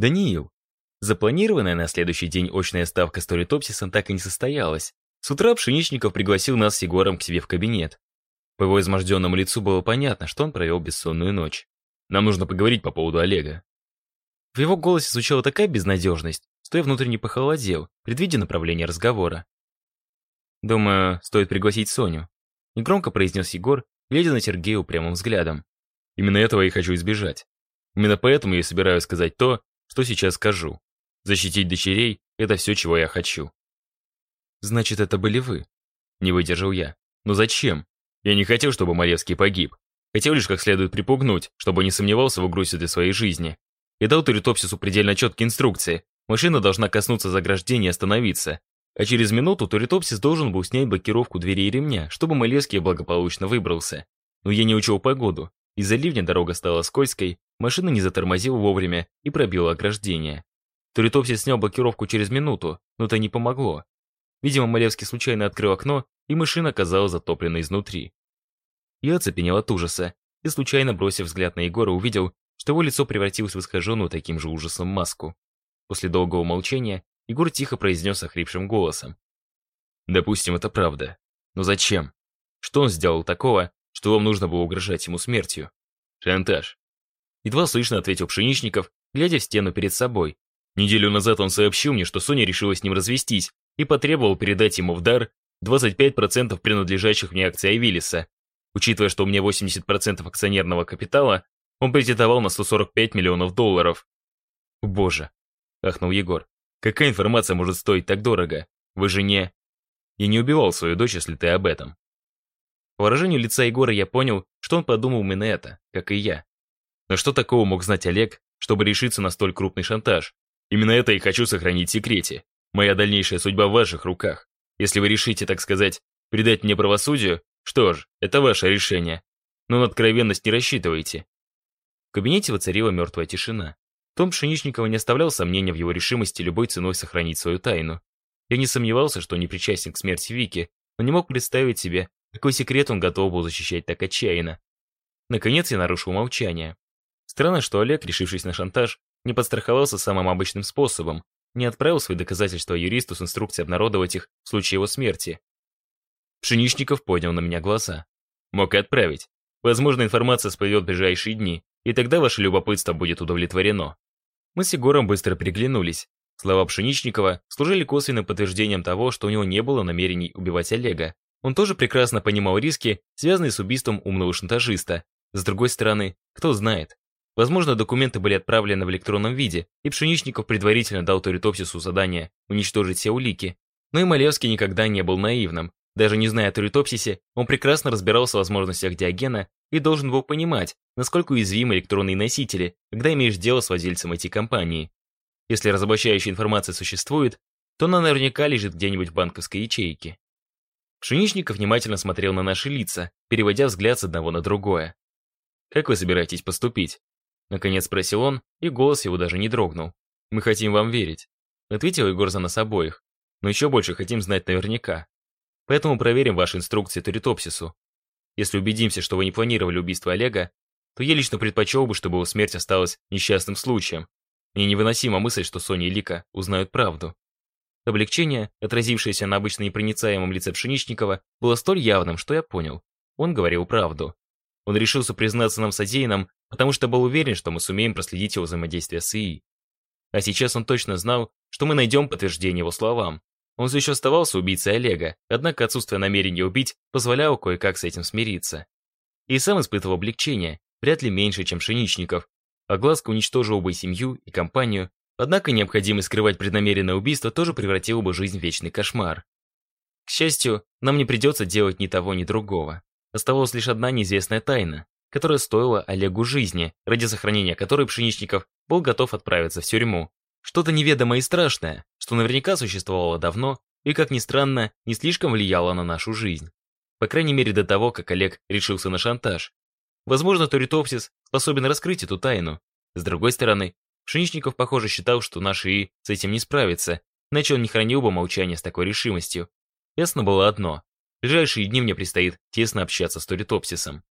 Даниил. Запланированная на следующий день очная ставка с Торитопсисом так и не состоялась. С утра Пшеничников пригласил нас с Егором к себе в кабинет. По его изможденному лицу было понятно, что он провел бессонную ночь. Нам нужно поговорить по поводу Олега. В его голосе звучала такая безнадежность, что я внутренне похолодел, предвидя направление разговора. «Думаю, стоит пригласить Соню», — негромко произнес Егор, глядя на Сергея упрямым взглядом. «Именно этого я и хочу избежать. Именно поэтому я собираюсь сказать то, что сейчас скажу. Защитить дочерей — это все, чего я хочу». «Значит, это были вы?» Не выдержал я. «Но зачем? Я не хотел, чтобы Малевский погиб. Хотел лишь как следует припугнуть, чтобы не сомневался в угрозе для своей жизни. И дал Туритопсису предельно четкие инструкции. Машина должна коснуться заграждения и остановиться. А через минуту Туритопсис должен был снять блокировку двери и ремня, чтобы Малевский благополучно выбрался. Но я не учел погоду. Из-за ливня дорога стала скользкой, машина не затормозила вовремя и пробила ограждение. Туритопсис снял блокировку через минуту, но это не помогло. Видимо, Малевский случайно открыл окно, и машина оказалась затоплена изнутри. Я оцепенел от ужаса и, случайно бросив взгляд на Егора, увидел, что его лицо превратилось в искаженную таким же ужасом маску. После долгого молчания Егор тихо произнес охрипшим голосом. «Допустим, это правда. Но зачем? Что он сделал такого, что вам нужно было угрожать ему смертью?» «Шантаж». Едва слышно ответил Пшеничников, глядя в стену перед собой. Неделю назад он сообщил мне, что Соня решила с ним развестись и потребовал передать ему в дар 25% принадлежащих мне акций Авилиса. Учитывая, что у меня 80% акционерного капитала, он претендовал на 145 миллионов долларов. «Боже!» – ахнул Егор. «Какая информация может стоить так дорого? Вы же не...» «Я не убивал свою дочь, если ты об этом». По выражению лица Егора я понял, что он подумал именно это, как и я. Но что такого мог знать Олег, чтобы решиться на столь крупный шантаж? Именно это и хочу сохранить в секрете. Моя дальнейшая судьба в ваших руках. Если вы решите, так сказать, предать мне правосудию, что ж, это ваше решение. Но на откровенность не рассчитывайте. В кабинете воцарила мертвая тишина. Том Пшеничникова не оставлял сомнения в его решимости любой ценой сохранить свою тайну. Я не сомневался, что он не причастен к смерти Вики, но не мог представить себе, какой секрет он готов был защищать так отчаянно. Наконец я нарушил молчание. Странно, что Олег, решившись на шантаж, не подстраховался самым обычным способом, не отправил свои доказательства юристу с инструкцией обнародовать их в случае его смерти. Пшеничников поднял на меня глаза. Мог и отправить. Возможно, информация всплывет в ближайшие дни, и тогда ваше любопытство будет удовлетворено. Мы с Егором быстро приглянулись. Слова Пшеничникова служили косвенным подтверждением того, что у него не было намерений убивать Олега. Он тоже прекрасно понимал риски, связанные с убийством умного шантажиста. С другой стороны, кто знает, Возможно, документы были отправлены в электронном виде, и Пшеничников предварительно дал Туритопсису задание уничтожить все улики. Но и Малевский никогда не был наивным. Даже не зная о Туритопсисе, он прекрасно разбирался в возможностях Диогена и должен был понимать, насколько уязвимы электронные носители, когда имеешь дело с владельцем IT-компании. Если разоблачающая информация существует, то она наверняка лежит где-нибудь в банковской ячейке. Пшеничников внимательно смотрел на наши лица, переводя взгляд с одного на другое. «Как вы собираетесь поступить?» Наконец спросил он, и голос его даже не дрогнул. «Мы хотим вам верить», — ответил Егор за нас обоих. «Но еще больше хотим знать наверняка. Поэтому проверим ваши инструкции Туритопсису. Если убедимся, что вы не планировали убийство Олега, то я лично предпочел бы, чтобы его смерть осталась несчастным случаем. Мне невыносима мысль, что Соня и Лика узнают правду». Облегчение, отразившееся на обычно непроницаемом лице Пшеничникова, было столь явным, что я понял. Он говорил правду. Он решился признаться нам содеянным, потому что был уверен, что мы сумеем проследить его взаимодействие с ИИ. А сейчас он точно знал, что мы найдем подтверждение его словам. Он все еще оставался убийцей Олега, однако отсутствие намерения убить позволяло кое-как с этим смириться. И сам испытывал облегчение, вряд ли меньше, чем Шиничников. Огласка уничтожила бы семью, и компанию, однако необходимость скрывать преднамеренное убийство тоже превратило бы жизнь в вечный кошмар. К счастью, нам не придется делать ни того, ни другого. Оставалась лишь одна неизвестная тайна, которая стоила Олегу жизни, ради сохранения которой Пшеничников был готов отправиться в тюрьму. Что-то неведомое и страшное, что наверняка существовало давно и, как ни странно, не слишком влияло на нашу жизнь. По крайней мере до того, как Олег решился на шантаж. Возможно, Торитопсис способен раскрыть эту тайну. С другой стороны, Пшеничников, похоже, считал, что наш ИИ с этим не справится, иначе он не хранил бы молчание с такой решимостью. Ясно было одно. В ближайшие дни мне предстоит тесно общаться с Торитопсисом.